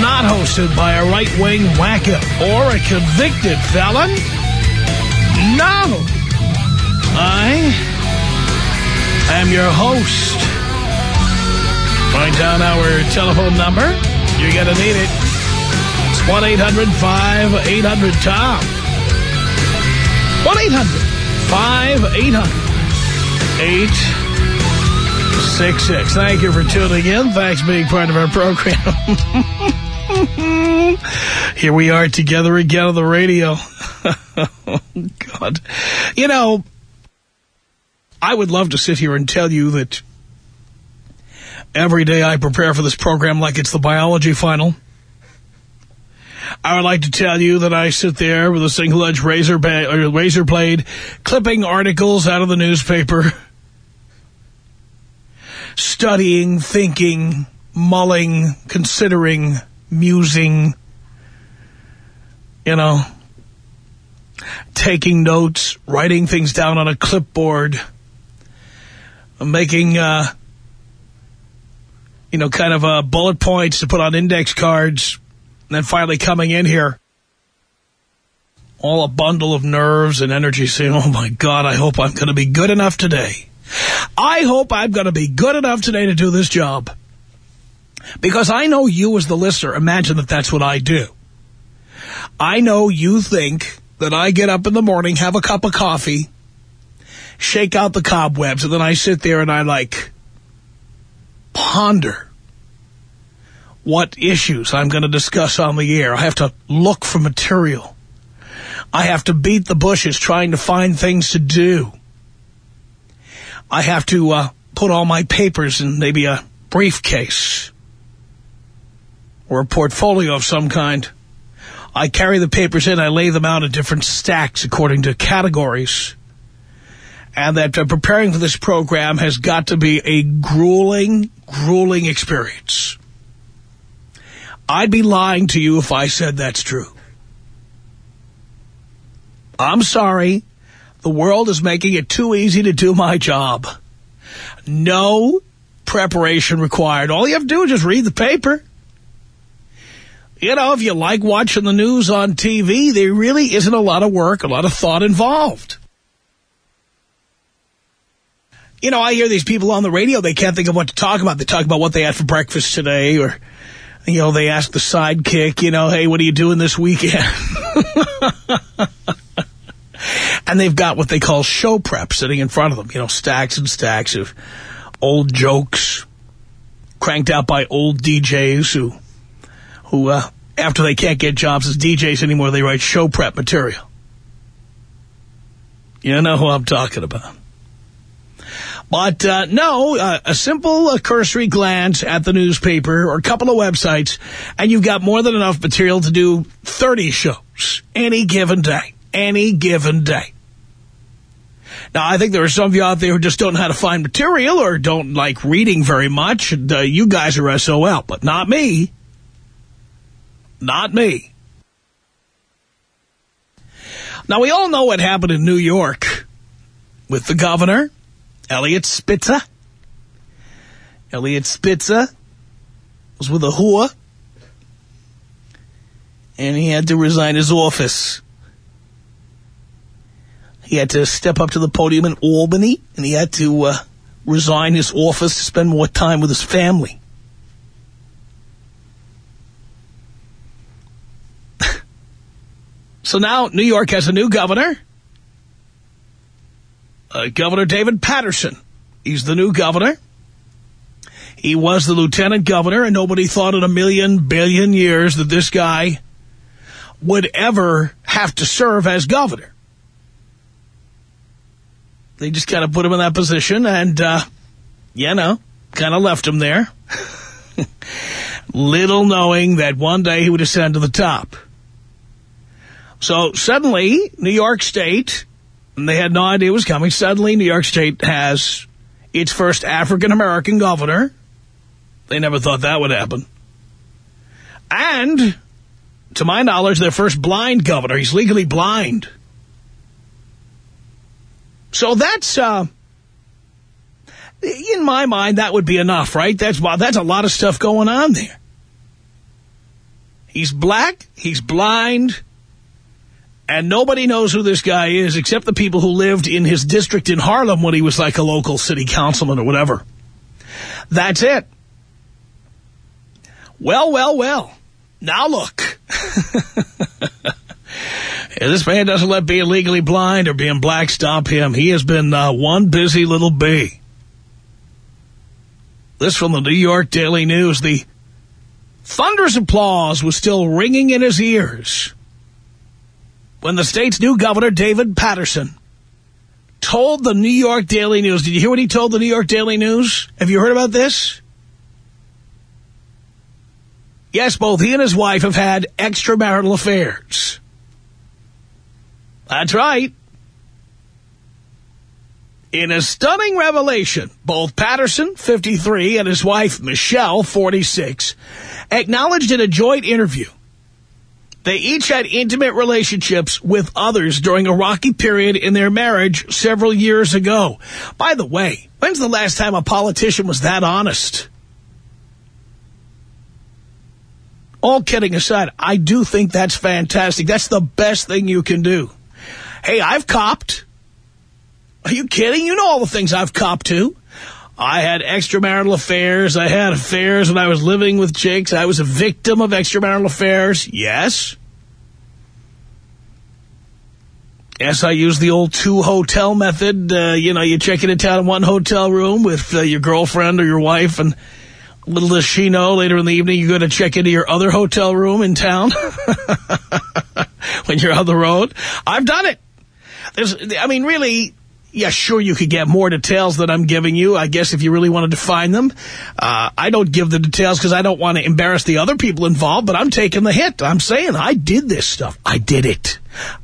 not hosted by a right-wing wacko or a convicted felon. No. I am your host. Write down our telephone number. You're going to need it. It's 1-800-5800-TOM. 1-800-5800-866. Thank you for tuning in. Thanks for being part of our program. Here we are together again on the radio. God. You know, I would love to sit here and tell you that every day I prepare for this program like it's the biology final. I would like to tell you that I sit there with a single-edged razor, razor blade, clipping articles out of the newspaper, studying, thinking, mulling, considering, musing, you know, taking notes, writing things down on a clipboard, making, uh, you know, kind of uh, bullet points to put on index cards, and then finally coming in here, all a bundle of nerves and energy saying, oh, my God, I hope I'm going to be good enough today. I hope I'm going to be good enough today to do this job. Because I know you as the listener, imagine that that's what I do. I know you think that I get up in the morning, have a cup of coffee, shake out the cobwebs, and then I sit there and I, like, ponder what issues I'm going to discuss on the air. I have to look for material. I have to beat the bushes trying to find things to do. I have to uh, put all my papers in maybe a briefcase or a portfolio of some kind. I carry the papers in. I lay them out in different stacks according to categories. And that uh, preparing for this program has got to be a grueling, grueling experience. I'd be lying to you if I said that's true. I'm sorry. The world is making it too easy to do my job. No preparation required. All you have to do is just read the paper. You know, if you like watching the news on TV, there really isn't a lot of work, a lot of thought involved. You know, I hear these people on the radio, they can't think of what to talk about. They talk about what they had for breakfast today, or, you know, they ask the sidekick, you know, hey, what are you doing this weekend? and they've got what they call show prep sitting in front of them, you know, stacks and stacks of old jokes cranked out by old DJs who, who uh, after they can't get jobs as DJs anymore, they write show prep material. You know who I'm talking about. But, uh, no, uh, a simple uh, cursory glance at the newspaper or a couple of websites, and you've got more than enough material to do 30 shows any given day. Any given day. Now, I think there are some of you out there who just don't know how to find material or don't like reading very much. And, uh, you guys are SOL, but not me. Not me. Now, we all know what happened in New York with the governor, Eliot Spitzer. Eliot Spitzer was with a whore, and he had to resign his office. He had to step up to the podium in Albany, and he had to uh, resign his office to spend more time with his family. so now New York has a new governor, uh, Governor David Paterson. He's the new governor. He was the lieutenant governor, and nobody thought in a million billion years that this guy would ever have to serve as governor. They just kind of put him in that position and, uh, you know, kind of left him there. little knowing that one day he would ascend to the top. So suddenly, New York State, and they had no idea it was coming, suddenly New York State has its first African-American governor. They never thought that would happen. And, to my knowledge, their first blind governor. He's legally blind. So that's, uh, in my mind, that would be enough, right? That's, well, that's a lot of stuff going on there. He's black, he's blind, and nobody knows who this guy is except the people who lived in his district in Harlem when he was like a local city councilman or whatever. That's it. Well, well, well. Now look. this man doesn't let being legally blind or being black stop him. He has been uh, one busy little bee. This from the New York Daily News. The thunderous applause was still ringing in his ears when the state's new governor, David Paterson, told the New York Daily News. Did you hear what he told the New York Daily News? Have you heard about this? Yes, both he and his wife have had extramarital affairs. That's right. In a stunning revelation, both Paterson, 53, and his wife, Michelle, 46, acknowledged in a joint interview they each had intimate relationships with others during a rocky period in their marriage several years ago. By the way, when's the last time a politician was that honest? All kidding aside, I do think that's fantastic. That's the best thing you can do. Hey, I've copped. Are you kidding? You know all the things I've copped to. I had extramarital affairs. I had affairs when I was living with chicks. I was a victim of extramarital affairs. Yes. Yes, I used the old two-hotel method. Uh, you know, you check into town in one hotel room with uh, your girlfriend or your wife, and little does she know, later in the evening, you're going to check into your other hotel room in town when you're on the road. I've done it. There's, I mean, really, yeah, sure, you could get more details than I'm giving you, I guess, if you really want to define them. Uh, I don't give the details because I don't want to embarrass the other people involved, but I'm taking the hit. I'm saying I did this stuff. I did it.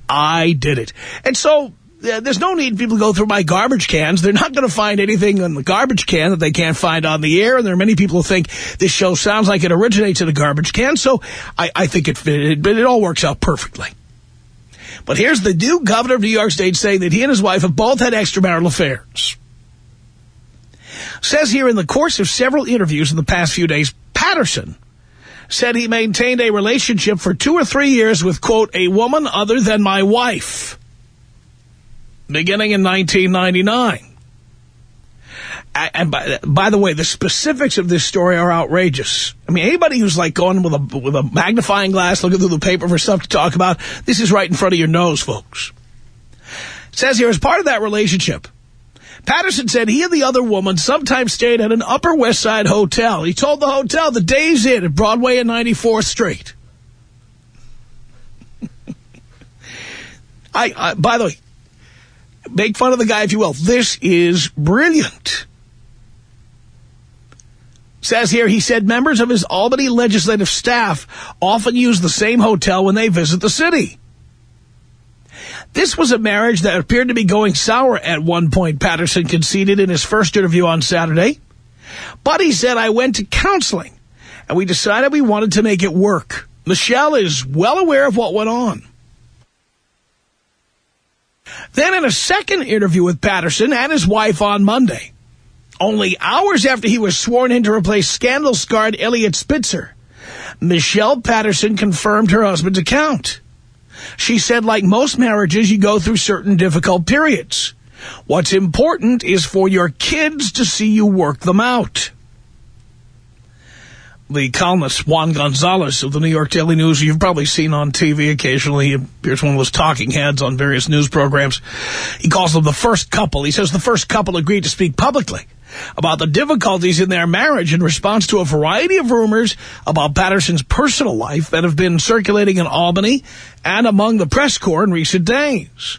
I did it. And so there's no need people to go through my garbage cans. They're not going to find anything in the garbage can that they can't find on the air. And there are many people who think this show sounds like it originates in a garbage can. So I, I think it, it, it all works out perfectly. But here's the new governor of New York State saying that he and his wife have both had extramarital affairs. Says here in the course of several interviews in the past few days, Paterson said he maintained a relationship for two or three years with, quote, a woman other than my wife, beginning in 1999 and by, by the way, the specifics of this story are outrageous. I mean, anybody who's like going with a with a magnifying glass looking through the paper for stuff to talk about, this is right in front of your nose, folks. Says here, as part of that relationship, Paterson said he and the other woman sometimes stayed at an Upper West Side hotel. He told the hotel the Days Inn at Broadway and 94th Street. I, I, by the way, make fun of the guy if you will. This is brilliant. Says here, he said members of his Albany legislative staff often use the same hotel when they visit the city. This was a marriage that appeared to be going sour at one point, Paterson conceded in his first interview on Saturday. But he said, I went to counseling, and we decided we wanted to make it work. Michelle is well aware of what went on. Then in a second interview with Paterson and his wife on Monday, only hours after he was sworn in to replace scandal-scarred Eliot Spitzer, Michelle Paterson confirmed her husband's account. She said, like most marriages, you go through certain difficult periods. What's important is for your kids to see you work them out. The columnist Juan Gonzalez of the New York Daily News, you've probably seen on TV occasionally. He appears one of those talking heads on various news programs. He calls them the first couple. He says the first couple agreed to speak publicly about the difficulties in their marriage in response to a variety of rumors about Paterson's personal life that have been circulating in Albany and among the press corps in recent days.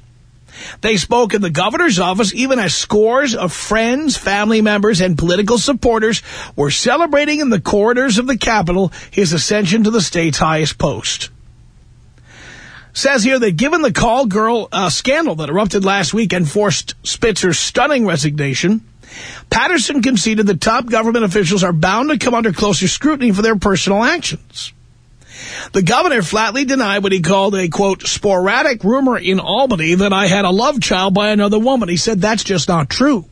They spoke in the governor's office even as scores of friends, family members, and political supporters were celebrating in the corridors of the Capitol his ascension to the state's highest post. Says here that given the call girl uh, scandal that erupted last week and forced Spitzer's stunning resignation, Paterson conceded that top government officials are bound to come under closer scrutiny for their personal actions. The governor flatly denied what he called a, quote, sporadic rumor in Albany that I had a love child by another woman. He said that's just not true.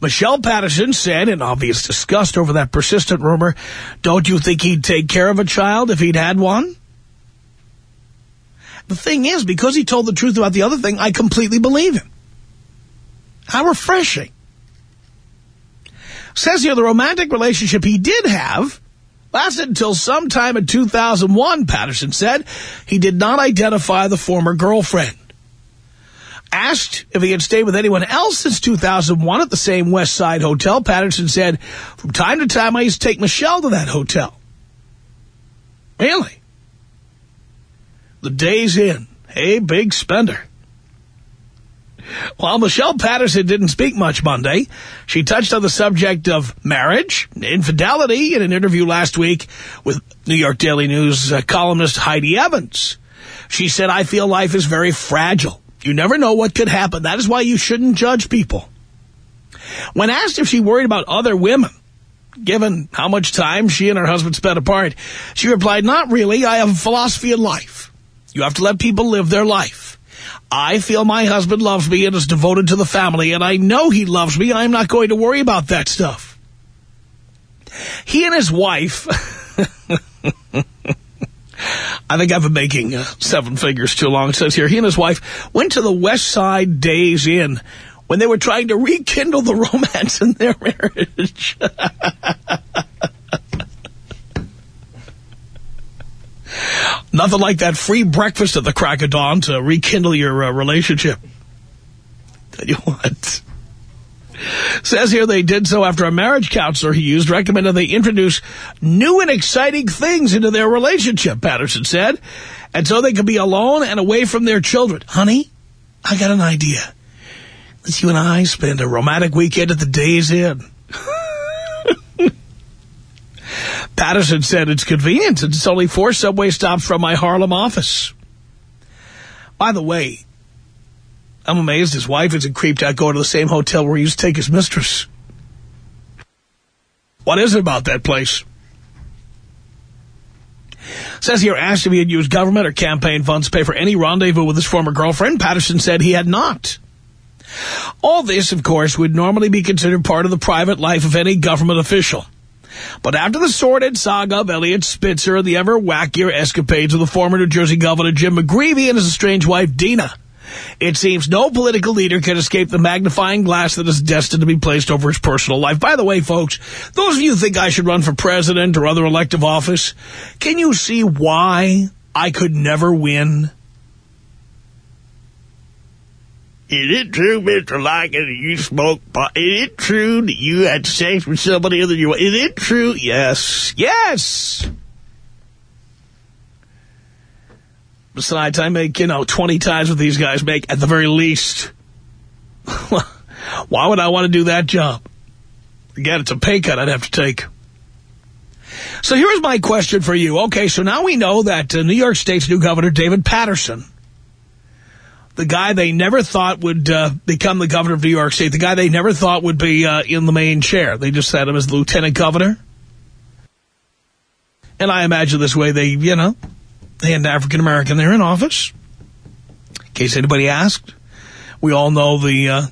Michelle Paterson said in obvious disgust over that persistent rumor, don't you think he'd take care of a child if he'd had one? The thing is, because he told the truth about the other thing, I completely believe him. How refreshing. Says here the romantic relationship he did have lasted until sometime in 2001, Paterson said. He did not identify the former girlfriend. Asked if he had stayed with anyone else since 2001 at the same West Side hotel, Paterson said, from time to time I used to take Michelle to that hotel. Really? The Days Inn. Hey, big spender. While Michelle Paterson didn't speak much Monday, she touched on the subject of marriage, infidelity in an interview last week with New York Daily News uh, columnist Heidi Evans. She said, I feel life is very fragile. You never know what could happen. That is why you shouldn't judge people. When asked if she worried about other women, given how much time she and her husband spent apart, she replied, not really. I have a philosophy in life. You have to let people live their life. I feel my husband loves me and is devoted to the family, and I know he loves me. I'm not going to worry about that stuff. He and his wife... I think I've been making uh, seven figures too long. It says here, he and his wife went to the West Side Days Inn when they were trying to rekindle the romance in their marriage. Nothing like that free breakfast at the crack of dawn to rekindle your uh, relationship. Tell you what. Says here they did so after a marriage counselor he used recommended they introduce new and exciting things into their relationship, Paterson said. And so they could be alone and away from their children. Honey, I got an idea. Let's you and I spend a romantic weekend at the Days Inn. Paterson said it's convenient. It's only four subway stops from my Harlem office. By the way, I'm amazed his wife isn't creeped out going to the same hotel where he used to take his mistress. What is it about that place? Says here, asked if he had used government or campaign funds to pay for any rendezvous with his former girlfriend, Paterson said he had not. All this, of course, would normally be considered part of the private life of any government official. But after the sordid saga of Eliot Spitzer and the ever wackier escapades of the former New Jersey Governor Jim McGreevey and his estranged wife Dina, it seems no political leader can escape the magnifying glass that is destined to be placed over his personal life. By the way, folks, those of you who think I should run for president or other elective office, can you see why I could never win? Is it true, Mr. Leykis, that you smoke pot? Is it true that you had sex with somebody other than you? Is it true? Yes. Yes! Besides, I make, you know, 20 times what these guys make at the very least. Why would I want to do that job? Again, it's a pay cut I'd have to take. So here's my question for you. Okay, so now we know that uh, New York State's new governor, David Paterson, the guy they never thought would uh, become the governor of New York State, the guy they never thought would be uh, in the main chair. They just had him as lieutenant governor. And I imagine this way they, you know, they had an African-American there in office. In case anybody asked, we all know the uh,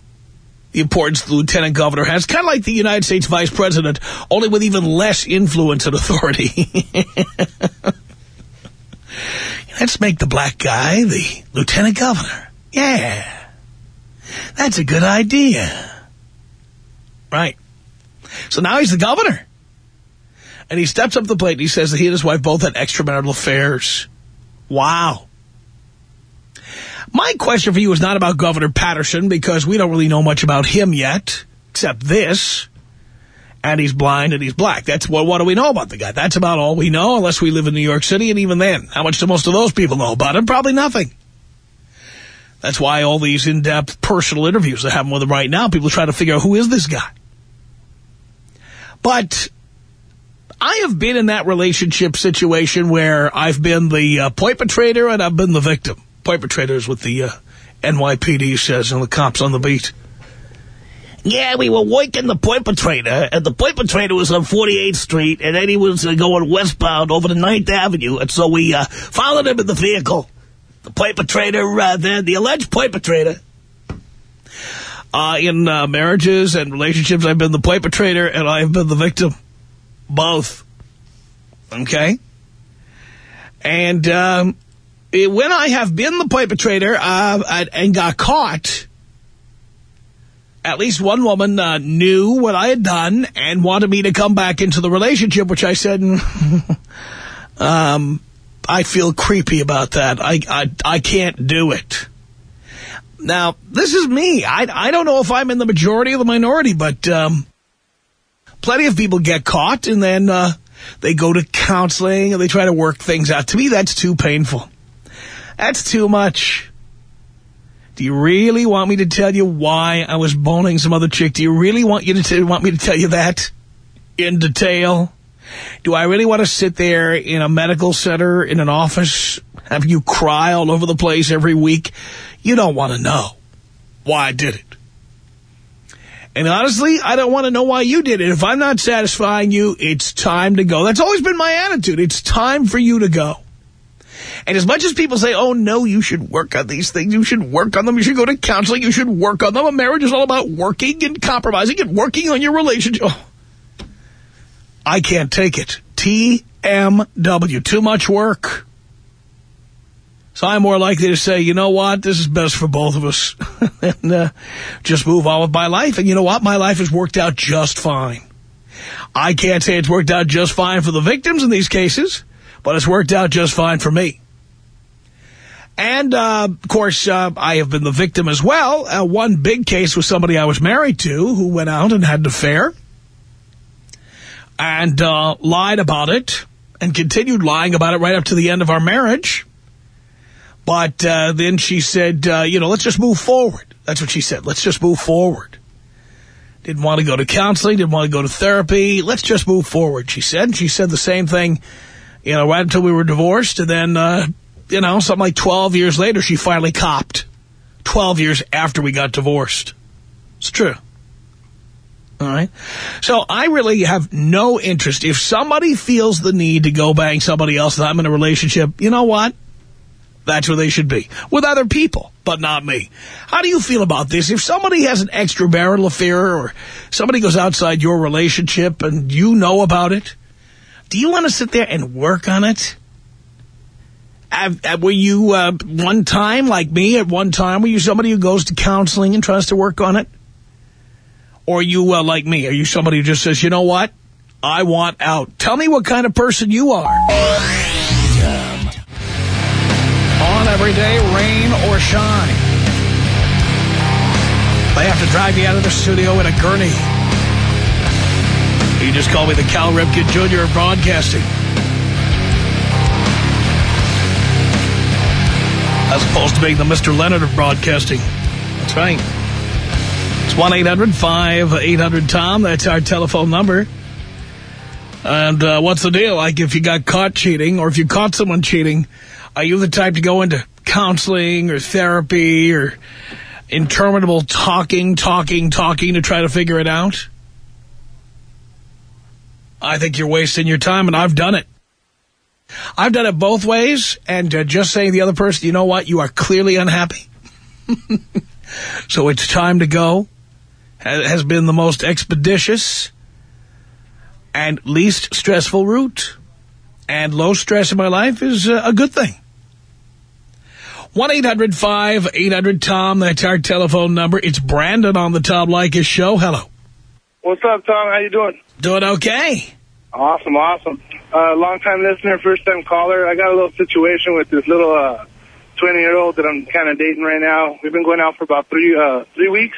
the importance the lieutenant governor has. Kind of like the United States vice president, only with even less influence and authority. Let's make the black guy the lieutenant governor. Yeah, that's a good idea. Right. So now he's the governor. And he steps up the plate and he says that he and his wife both had extramarital affairs. Wow. My question for you is not about Governor Paterson because we don't really know much about him yet, except this. And he's blind and he's black. That's what, what do we know about the guy? That's about all we know, unless we live in New York City. And even then, how much do most of those people know about him? Probably nothing. That's why all these in-depth personal interviews that happen with him right now, people try to figure out who is this guy. But I have been in that relationship situation where I've been the uh, perpetrator and I've been the victim. Perpetrator is what the uh, NYPD says and the cops on the beat. Yeah, we were working the perpetrator, and the perpetrator was on 48th Street, and then he was uh, going westbound over the 9th Avenue, and so we uh, followed him in the vehicle. The perpetrator, uh, then the alleged perpetrator. Uh, in uh, marriages and relationships, I've been the perpetrator, and I've been the victim. Both. Okay? And um, it, when I have been the perpetrator uh, and got caught at least one woman uh, knew what I had done and wanted me to come back into the relationship, which I said, um, I feel creepy about that. I, I, I can't do it. Now, this is me. I, I don't know if I'm in the majority or the minority, but um, plenty of people get caught and then uh, they go to counseling and they try to work things out. To me, that's too painful. That's too much. Do you really want me to tell you why I was boning some other chick? Do you really want you to want me to tell you that in detail? Do I really want to sit there in a medical center, in an office, have you cry all over the place every week? You don't want to know why I did it. And honestly, I don't want to know why you did it. If I'm not satisfying you, it's time to go. That's always been my attitude. It's time for you to go. And as much as people say, oh, no, you should work on these things, you should work on them, you should go to counseling, you should work on them. A marriage is all about working and compromising and working on your relationship. Oh, I can't take it. TMW, too much work. So I'm more likely to say, you know what, this is best for both of us. and uh, just move on with my life. And you know what, my life has worked out just fine. I can't say it's worked out just fine for the victims in these cases, but it's worked out just fine for me. And, uh, of course, uh, I have been the victim as well. Uh, one big case was somebody I was married to who went out and had an affair and uh, lied about it and continued lying about it right up to the end of our marriage. But uh, then she said, uh, you know, let's just move forward. That's what she said. Let's just move forward. Didn't want to go to counseling, didn't want to go to therapy. Let's just move forward, she said. And she said the same thing, you know, right until we were divorced. And then you know, something like 12 years later, she finally copped. 12 years after we got divorced. It's true. All right. So I really have no interest. If somebody feels the need to go bang somebody else that I'm in a relationship, you know what? That's where they should be. With other people, but not me. How do you feel about this? If somebody has an extramarital affair or somebody goes outside your relationship and you know about it, do you want to sit there and work on it? were you uh, one time, like me at one time, were you somebody who goes to counseling and tries to work on it? Or are you uh, like me? Are you somebody who just says, you know what? I want out. Tell me what kind of person you are. On every day, rain or shine. They have to drive you out of the studio in a gurney. You just call me the Cal Ripken Jr. of Broadcasting. as opposed to being the Mr. Leonard of broadcasting. That's right. It's 1-800-5800-TOM. That's our telephone number. And uh, what's the deal? Like if you got caught cheating or if you caught someone cheating, are you the type to go into counseling or therapy or interminable talking, talking, talking to try to figure it out? I think you're wasting your time, and I've done it. I've done it both ways, and uh, just saying the other person, you know what, you are clearly unhappy. so it's time to go. Has been the most expeditious and least stressful route. And low stress in my life is uh, a good thing. 1-800-5800-TOM. That's our telephone number. It's Brandon on the Tom Leykis show. Hello. What's up, Tom? How you doing? Doing okay. Awesome, awesome. Uh, long-time listener, first-time caller. I got a little situation with this little 20-year-old uh, that I'm kind of dating right now. We've been going out for about three uh, three weeks.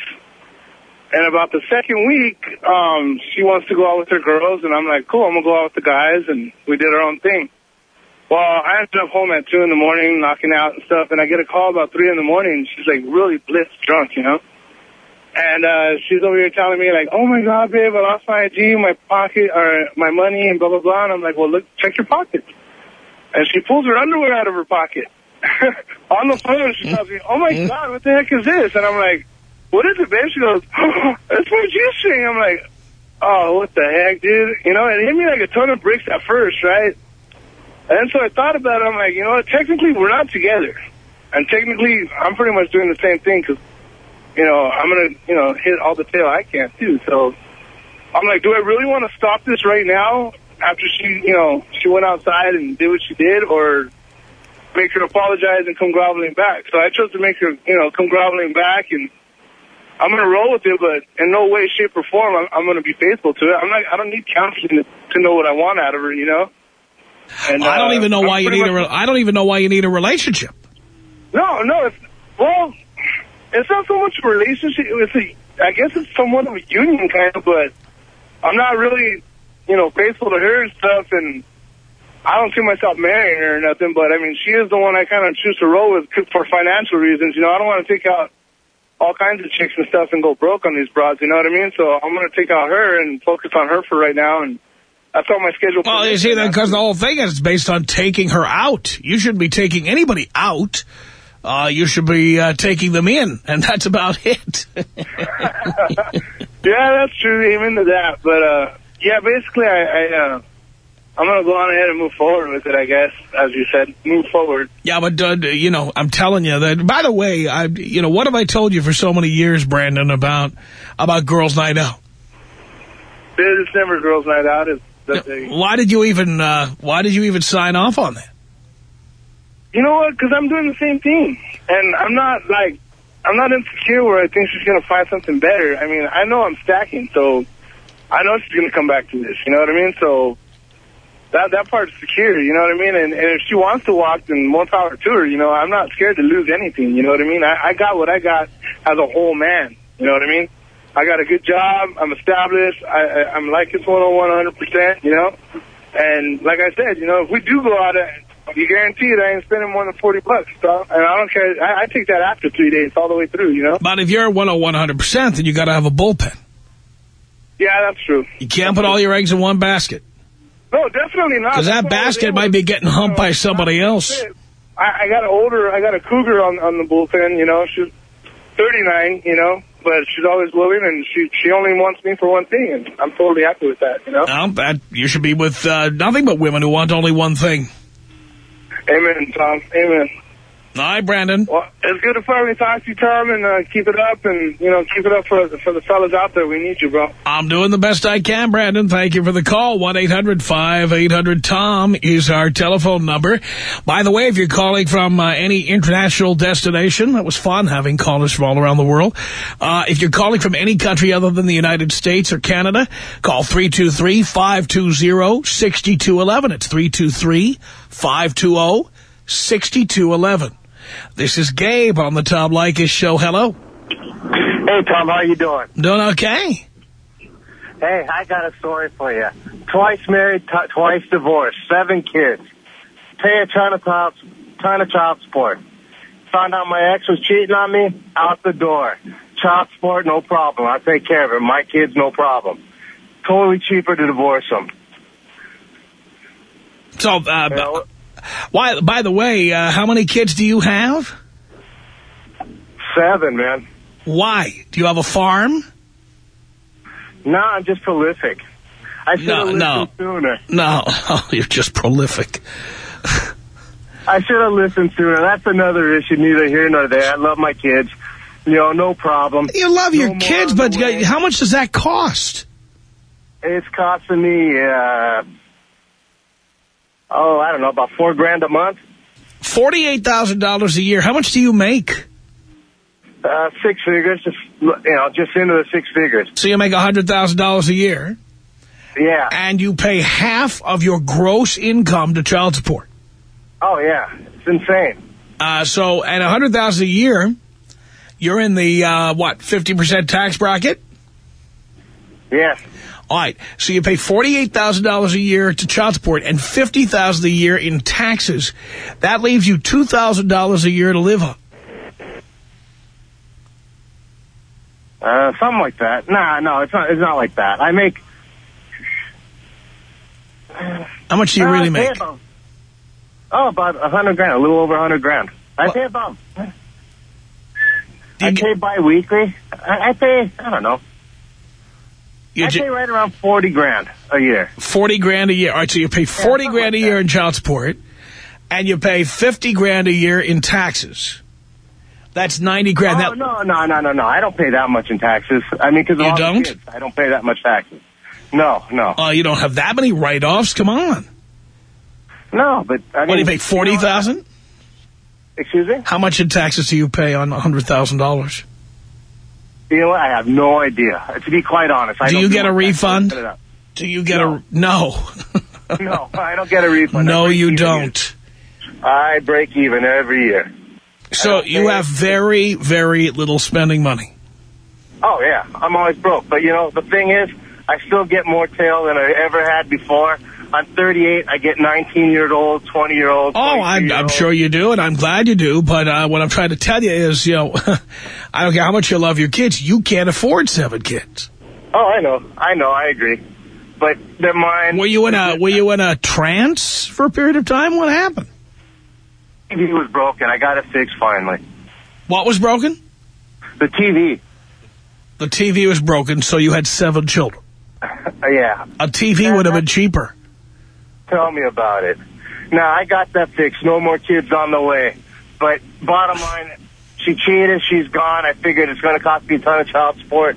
And about the second week, um, she wants to go out with her girls, and I'm like, cool, I'm going to go out with the guys, and we did our own thing. Well, I ended up home at 2 in the morning, knocking out and stuff, and I get a call about 3 in the morning. She's, like, really blitzed drunk, you know? And uh, she's over here telling me, like, oh, my God, babe, I lost my ID, my pocket, or my money, and blah, blah, blah. And I'm like, well, look, check your pockets. And she pulls her underwear out of her pocket. On the phone, she tells me, oh, my God, what the heck is this? And I'm like, what is it, babe? She goes, that's my G-string. I'm like, oh, what the heck, dude? You know, it hit me like a ton of bricks at first, right? And so I thought about it. I'm like, you know what? Technically, we're not together. And technically, I'm pretty much doing the same thing because, you know, I'm going to, you know, hit all the tail I can, too. So I'm like, do I really want to stop this right now after she, you know, she went outside and did what she did or make her apologize and come groveling back? So I chose to make her, you know, come groveling back and I'm going to roll with it, but in no way, shape, or form, I'm, I'm going to be faithful to it. I'm not, I don't need counseling to, to know what I want out of her, you know? And, I don't uh, even know I'm why you pretty need a. I don't even know why you need a relationship. No, no. It's, well, it's not so much a relationship. It's a, I guess it's somewhat of a union kind of, but I'm not really, you know, faithful to her and stuff, and I don't see myself marrying her or nothing, but I mean, she is the one I kind of choose to roll with for financial reasons. You know, I don't want to take out all kinds of chicks and stuff and go broke on these broads, you know what I mean? So I'm going to take out her and focus on her for right now, and that's all my schedule. Well, you see, because the whole thing is based on taking her out. You shouldn't be taking anybody out. Uh, you should be uh, taking them in, and that's about it. Yeah, that's true. Even to that, but uh, yeah, basically, I, I uh, I'm gonna go on ahead and move forward with it. I guess, as you said, move forward. yeah, but, uh, you know, I'm telling you that, by the way, I, you know, what have I told you for so many years, Brandon, about about Girls Night Out? It's never girls' night out. Is the thing. Why did you even, uh, why did you even sign off on that? You know what? Because I'm doing the same thing, and I'm not like I'm not insecure where I think she's gonna find something better. I mean, I know I'm stacking, so I know she's gonna come back to this. You know what I mean? So that that part's secure. You know what I mean? And, and if she wants to walk, then more power to her. You know, I'm not scared to lose anything. You know what I mean? I, I got what I got as a whole man. You know what I mean? I got a good job. I'm established. I, I, I'm like this 101 100%, you know? And like I said, you know, if we do go out, you guarantee it, I ain't spending more than 40 bucks, so, and I don't care. I, I take that after three days all the way through, you know? But if you're 100%, then you got to have a bullpen. Yeah, that's true. You can't put all your eggs in one basket. No, definitely not. Because that That's what I was basket might be getting humped by somebody else. I, I got an older, I got a cougar on, on the bullpen, you know, she's 39, you know, but she's always willing and she, she only wants me for one thing and I'm totally happy with that, you know? Well, that, you should be with uh, nothing but women who want only one thing. Amen, Tom. Amen. Right, Brandon. Well, it's good to finally talk to you, Tom, and uh, keep it up, and you know, keep it up for for the fellas out there. We need you, bro. I'm doing the best I can, Brandon. Thank you for the call. 1-800-5800-TOM is our telephone number. By the way, if you're calling from uh, any international destination, that was fun having callers from all around the world. Uh, if you're calling from any country other than the United States or Canada, call 323-520-6211. It's 323-520-6211. This is Gabe on the Tom Leykis show. Hello. Hey, Tom, how you doing? Doing okay? Hey, I got a story for you. Twice married, t- twice divorced, seven kids. Pay a ton of child, ton of child support. Found out my ex was cheating on me, out the door. Child support, no problem. I'll take care of it. My kids, no problem. Totally cheaper to divorce them. So, uh, You know, Why? By the way, uh, how many kids do you have? seven, man. Why? Do you have a farm? No, I'm just prolific. I should No, have listened no. sooner. No, oh, you're just prolific. I should have listened sooner. That's another issue, neither here nor there. I love my kids. You know, no problem. You love your No more kids, but how much does that cost? It's costing me, uh, oh, I don't know, about four grand a month. Forty-eight thousand dollars a year. How much do you make? Uh, six figures, just, you know, just into the six figures. So you make a hundred thousand dollars a year, Yeah. and you pay half of your gross income to child support. Oh, yeah. It's insane. Uh, so at a hundred thousand a year, you're in the uh, what fifty percent tax bracket. Yes. All right, so you pay $48,000 a year to child support and $50,000 a year in taxes. That leaves you $2,000 a year to live on. Uh, something like that. Nah, no, it's not. It's not like that. I make. How much do you uh, really make? About, oh, about a hundred grand, a little over a hundred grand. I What- pay about. I pay bi-weekly. I, I pay. I don't know. You I pay right around forty grand a year. 40 grand a year. All right, so you pay 40 something grand a year that. in child support, and you pay 50 grand a year in taxes. That's 90 grand. oh that, no, no, no, no, no! I don't pay that much in taxes. I mean, because You don't? kids, I don't pay that much taxes. No, no, uh, you don't have that many write-offs. Come on. no. But I mean, What do you pay, know 40000 Excuse me. How much in taxes do you pay on $100,000? You know what? I have no idea. Uh, to be quite honest, I Do don't you get a refund? It. Do you get No. a... No. No, I don't get a refund. No, you don't. I break even every year. So you have very, very little spending money. Oh yeah, I'm always broke. But you know, the thing is, I still get more tail than I ever had before. I'm 38. I get 19 year old, 20 year old. Oh, I'm, I'm sure you do, and I'm glad you do. But uh, what I'm trying to tell you is, you know, I don't care how much you love your kids, you can't afford seven kids. Oh, I know, I know, I agree. But they're mine. Were you in a Were you in a trance for a period of time? What happened? TV was broken. I got it fixed finally. What was broken? The TV. The TV was broken, so you had seven children. Yeah. A TV would have been cheaper. Tell me about it. Now I got that fixed. No more kids on the way. But bottom line, she cheated. She's gone. I figured it's going to cost me a ton of child support.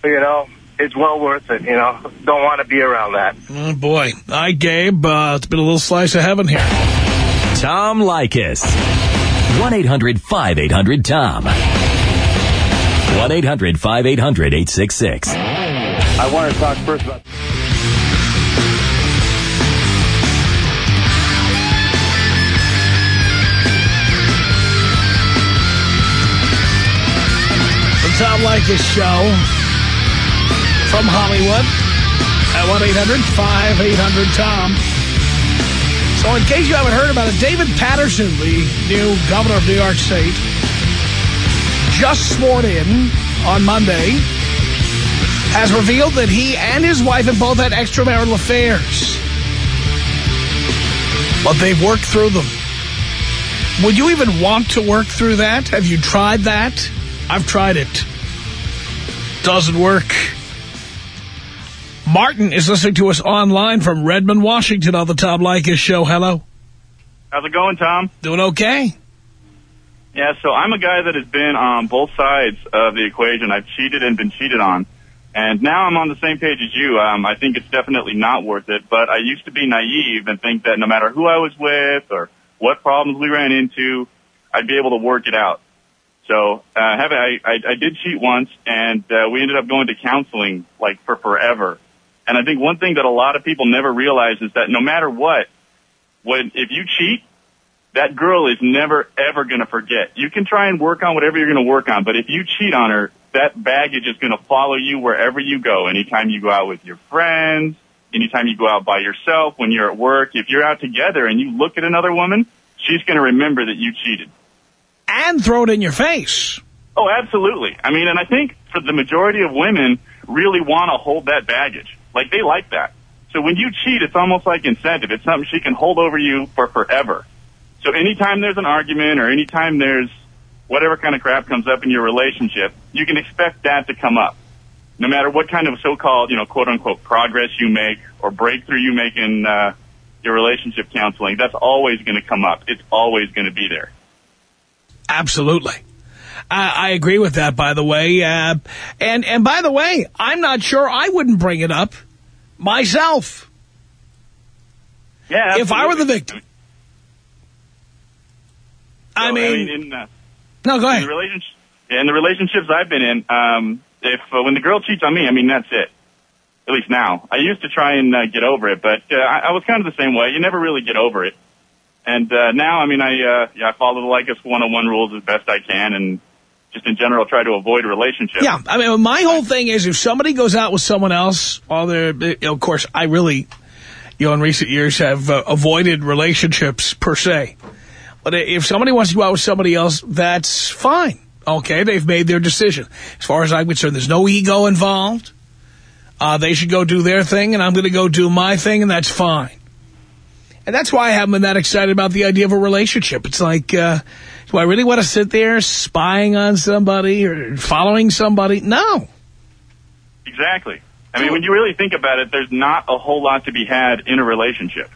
But, you know, it's well worth it. You know, don't want to be around that. Oh, boy. I, Gabe. Uh, it's been a little slice of heaven here. Tom Leykis. 1-800-5800-TOM. 1-800-5800-866. I want to talk first about. Tom Leykis Show from Hollywood at 1-800-5800-TOM. So in case you haven't heard about it, David Paterson, the new governor of New York State, just sworn in on Monday, has revealed that he and his wife have both had extramarital affairs. But they've worked through them. Would you even want to work through that? Have you tried that? I've tried it. Doesn't work. Martin is listening to us online from Redmond, Washington on the Tom Leykis show. Hello. How's it going, Tom? Doing okay? Yeah, so I'm a guy that has been on both sides of the equation. I've cheated and been cheated on. And now I'm on the same page as you. Um, I think it's definitely not worth it. But I used to be naive and think that no matter who I was with or what problems we ran into, I'd be able to work it out. So uh, have I, I, I did cheat once, and uh, we ended up going to counseling like for forever. And I think one thing that a lot of people never realize is that no matter what, when if you cheat, that girl is never ever going to forget. You can try and work on whatever you're going to work on, but if you cheat on her, that baggage is going to follow you wherever you go. Anytime you go out with your friends, anytime you go out by yourself, when you're at work, if you're out together and you look at another woman, she's going to remember that you cheated. And throw it in your face. Oh, absolutely. I mean, and I think for the majority of women really want to hold that baggage. Like they like that. So when you cheat, it's almost like incentive. It's something she can hold over you for forever. So anytime there's an argument or anytime there's whatever kind of crap comes up in your relationship, you can expect that to come up. No matter what kind of so-called, you know, quote unquote progress you make or breakthrough you make in uh, your relationship counseling, that's always going to come up. It's always going to be there. Absolutely. I, I agree with that, by the way. Uh, and, and by the way, I'm not sure I wouldn't bring it up myself Yeah. if I were the absolutely. victim. I So, mean, in, uh, no, go ahead. in the relationship, in the relationships I've been in, um, if uh, when the girl cheats on me, I mean that's it. At least now. I used to try and uh, get over it, but uh, I, I was kind of the same way. You never really get over it. And uh, now, I mean, I uh, yeah, I follow the Leykis 101 rules as best I can, and just in general try to avoid relationships. Yeah, I mean, my whole thing is if somebody goes out with someone else, well, they're, you know, of course, I really, you know, in recent years have uh, avoided relationships per se. But if somebody wants to go out with somebody else, that's fine. Okay, they've made their decision. As far as I'm concerned, there's no ego involved. Uh, they should go do their thing, and I'm going to go do my thing, and that's fine. And that's why I haven't been that excited about the idea of a relationship. It's like, uh, do I really want to sit there spying on somebody or following somebody? No. Exactly. I mean, when you really think about it, there's not a whole lot to be had in a relationship.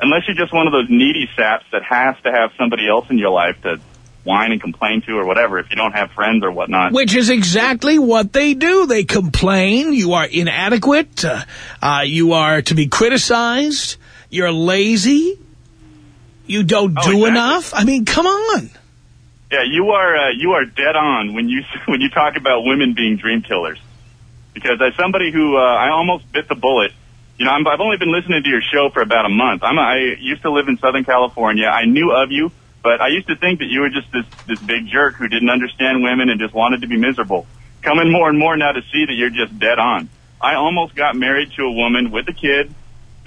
Unless you're just one of those needy saps that has to have somebody else in your life to whine and complain to or whatever if you don't have friends or whatnot. Which is exactly what they do. They complain. You are inadequate. Uh, uh, you are to be criticized. You're lazy. You don't Oh, do exactly. enough. I mean, come on. Yeah, you are uh, you are dead on when you when you talk about women being dream killers. Because as somebody who uh, I almost bit the bullet, you know, I'm, I've only been listening to your show for about a month. I'm a, I used to live in Southern California. I knew of you, but I used to think that you were just this this big jerk who didn't understand women and just wanted to be miserable. Coming more and more now to see that you're just dead on. I almost got married to a woman with a kid.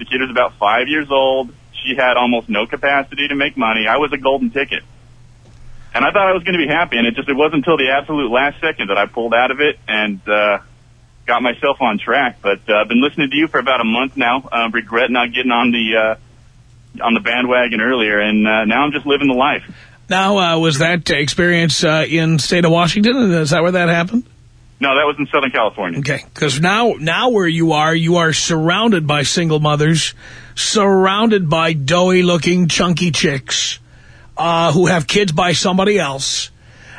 The kid was about five years old. She had almost no capacity to make money. I was a golden ticket. And I thought I was going to be happy, and it just it wasn't until the absolute last second that I pulled out of it and uh, got myself on track. But uh, I've been listening to you for about a month now. Uh, regret not getting on the uh, on the bandwagon earlier, and uh, now I'm just living the life. Now, uh, was that experience uh, in state of Washington? Is that where that happened? No, that was in Southern California. Okay, because now, now where you are, you are surrounded by single mothers, surrounded by doughy-looking, chunky chicks uh, who have kids by somebody else,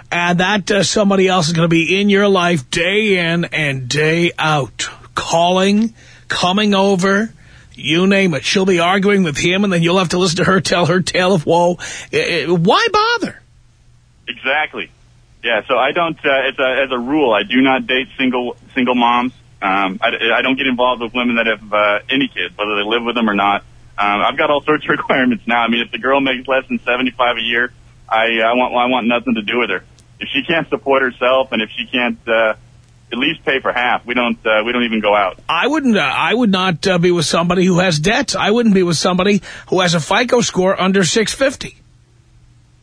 and that uh, somebody else is going to be in your life day in and day out, calling, coming over, you name it. She'll be arguing with him, and then you'll have to listen to her tell her tale of woe. Why bother? Exactly. Yeah. So I don't. Uh, as a as a rule, I do not date single single moms. Um, I, I don't get involved with women that have uh, any kids, whether they live with them or not. Um, I've got all sorts of requirements now. I mean, if the girl makes less than seventy five a year, I I want I want nothing to do with her. If she can't support herself and if she can't uh, at least pay for half, we don't uh, we don't even go out. I wouldn't. Uh, I would not uh, be with somebody who has debts. I wouldn't be with somebody who has a FICO score under 650.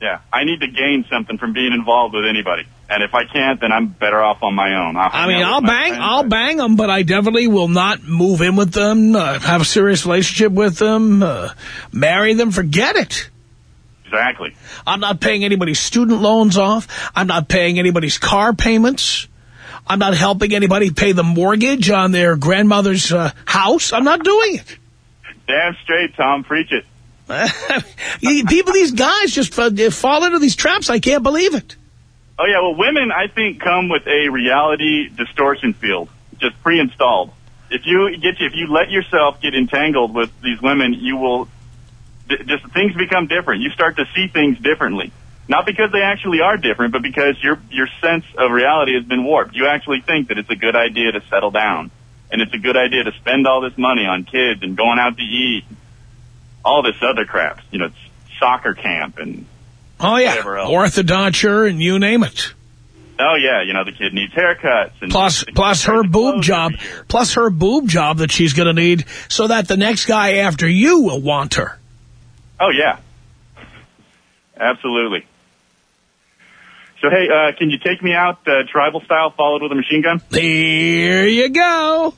Yeah, I need to gain something from being involved with anybody, and if I can't, then I'm better off on my own. I'll I mean, I'll bang, friends. I'll bang them, but I definitely will not move in with them, uh, have a serious relationship with them, uh, marry them. Forget it. Exactly. I'm not paying anybody's student loans off. I'm not paying anybody's car payments. I'm not helping anybody pay the mortgage on their grandmother's uh, house. I'm not doing it. Damn straight, Tom. Preach it. People, these guys just uh, fall into these traps. I can't believe it. Oh yeah, well, women I think come with a reality distortion field, just pre-installed. If you get if you let yourself get entangled with these women, you will just things become different. You start to see things differently, not because they actually are different, but because your your sense of reality has been warped. You actually think that it's a good idea to settle down, and it's a good idea to spend all this money on kids and going out to eat, all this other crap. You know, it's soccer camp and Oh, yeah. Orthodonture and you name it. oh yeah, you know the kid needs haircuts and Plus, plus her boob job, plus her boob job that she's going to need so that the next guy after you will want her. Oh yeah, absolutely. So hey, uh, can you take me out uh, tribal style, followed with a machine gun? Here you go.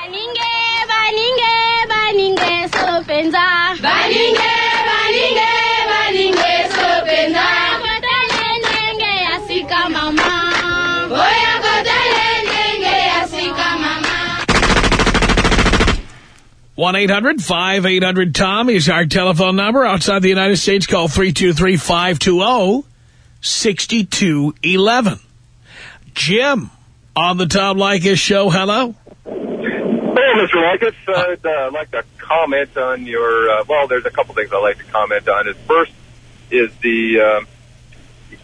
Baninge, baninge, baninge, sopenza. Baninge, baninge, baninge, sopenza. Kotale nenge asika mama. Oya kotale nenge asika mama. 1-800-5800-TOM is our telephone number. Outside the United States, call 323-520-6211. Jim on the Tom Leykis show. Hello. Hey, Mr. Leykis, uh, I'd uh, like to comment on your, uh, well, there's a couple things I'd like to comment on. Is First is the um,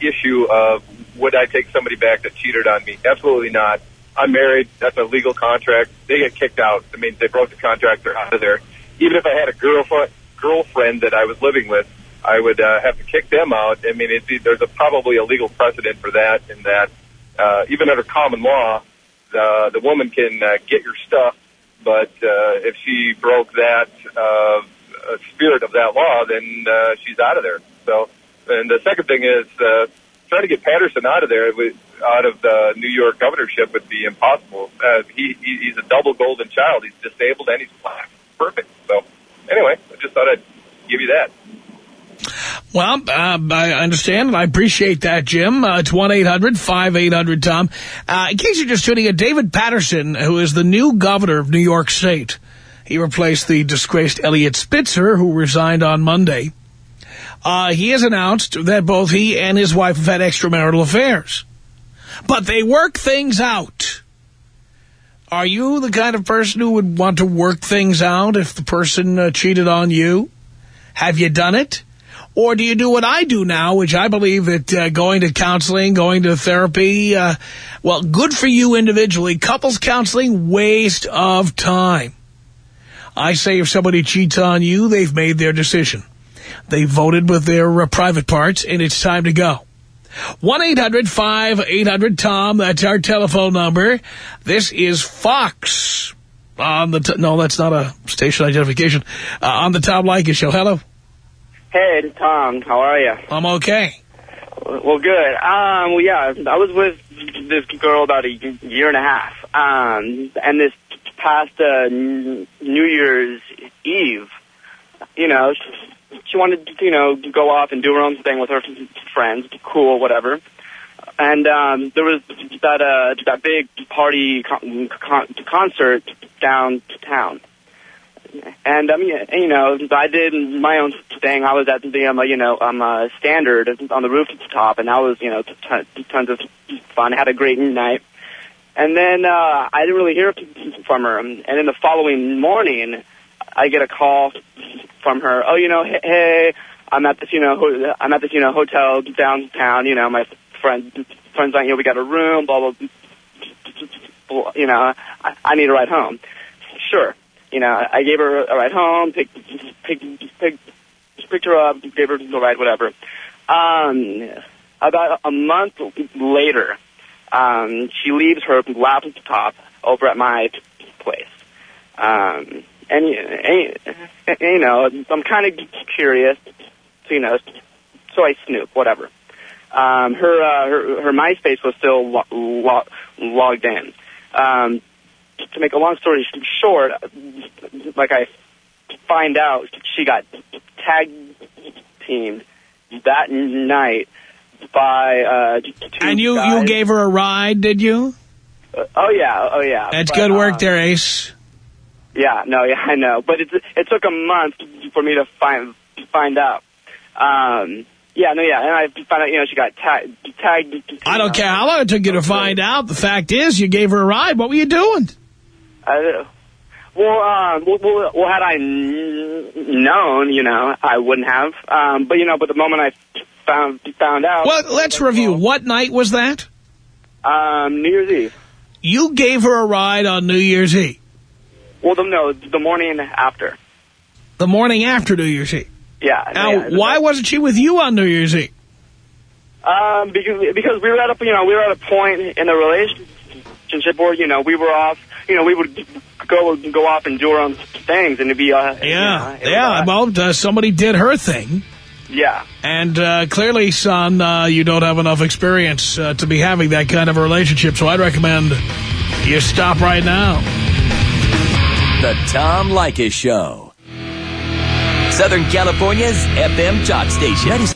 issue of would I take somebody back that cheated on me? Absolutely not. I'm married. That's a legal contract. They get kicked out. That means they broke the contract. They're out of there. Even if I had a girlfriend, girlfriend that I was living with, I would uh, have to kick them out. I mean, it's, there's a, probably a legal precedent for that in that uh, even under common law, the, the woman can uh, get your stuff, but uh, if she broke that uh, uh, spirit of that law, then uh, she's out of there. So, and the second thing is uh, trying to get Paterson out of there, out of the New York governorship, would be impossible. Uh, he he's a double golden child. He's disabled and he's black. Perfect. So, anyway, I just thought I'd give you that. Well, uh, I understand, and I appreciate that, Jim. Uh, it's 1-800-5800-TOM. Uh, in case you're just tuning in, David Paterson, who is the new governor of New York State, he replaced the disgraced Eliot Spitzer, who resigned on Monday. Uh, he has announced that both he and his wife have had extramarital affairs. But they work things out. Are you the kind of person who would want to work things out if the person uh, cheated on you? Have you done it? Or do you do what I do now, which I believe that uh, going to counseling, going to therapy, uh, well, good for you individually. Couples counseling, waste of time. I say if somebody cheats on you, they've made their decision. They voted with their uh, private parts, and it's time to go. 1-800-5800-TOM. That's our telephone number. This is Fox on the... no, that's not a station identification. Uh, on the Tom Leykis Show. Hello. Hey, Tom. How are you? I'm okay. Well, good. Um, well, yeah, I was with this girl about a year and a half. Um, and this past uh, New Year's Eve, you know, she, she wanted to, you know, to go off and do her own thing with her friends, cool, whatever. And um, there was that uh, that big party con con concert downtown. And um, you know, I did my own thing. I was at the um, you know um uh, standard on the rooftop, and that was you know t- tons of fun. Had a great night. And then uh, I didn't really hear from her. And then the following morning, I get a call from her. Oh, you know, hey, hey I'm at this you know ho- I'm at this you know hotel downtown. You know, my friend friends on here. We got a room. Blah blah. blah you know, I, I need a ride home. Sure you know, I gave her a ride home, picked, picked, picked, picked her up, gave her a ride, whatever. Um, about a month later, um, she leaves her laptop over at my place. Um, and, and, and you know, I'm kind of curious, so, you know, so I snoop, whatever. Um, her, uh, her, her MySpace was still lo lo logged in. Um, to make a long story short, like I find out she got tag teamed that night by uh, two And you guys. you gave her a ride, did you? Uh, oh yeah, oh yeah. That's But, good work um, there, Ace. Yeah, no, yeah, I know, but it it took a month for me to find find out. Um, yeah, no, yeah, and I found out, you know, she got ta tagged. I don't care how long it took you to find out. The fact is, you gave her a ride. What were you doing? I, well, um, well, well, well, had I known, you know, I wouldn't have. Um, but you know, but the moment I found found out, Well, let's review. What night was that? um, New Year's Eve. You gave her a ride on New Year's Eve. Well, the, no, the morning after. The morning after New Year's Eve. Yeah. Now, yeah, why wasn't she with you on New Year's Eve? Um, because because we were at a you know we were at a point in the relationship where you know we were off you know we would go go off and do our own things and it'd be uh you Yeah, know, it was, yeah. uh, Well, uh, somebody did her thing. yeah And uh, clearly, son, uh, you don't have enough experience uh, to be having that kind of a relationship. So I'd recommend you stop right now. The Tom Leykis Show. Southern California's FM talk station.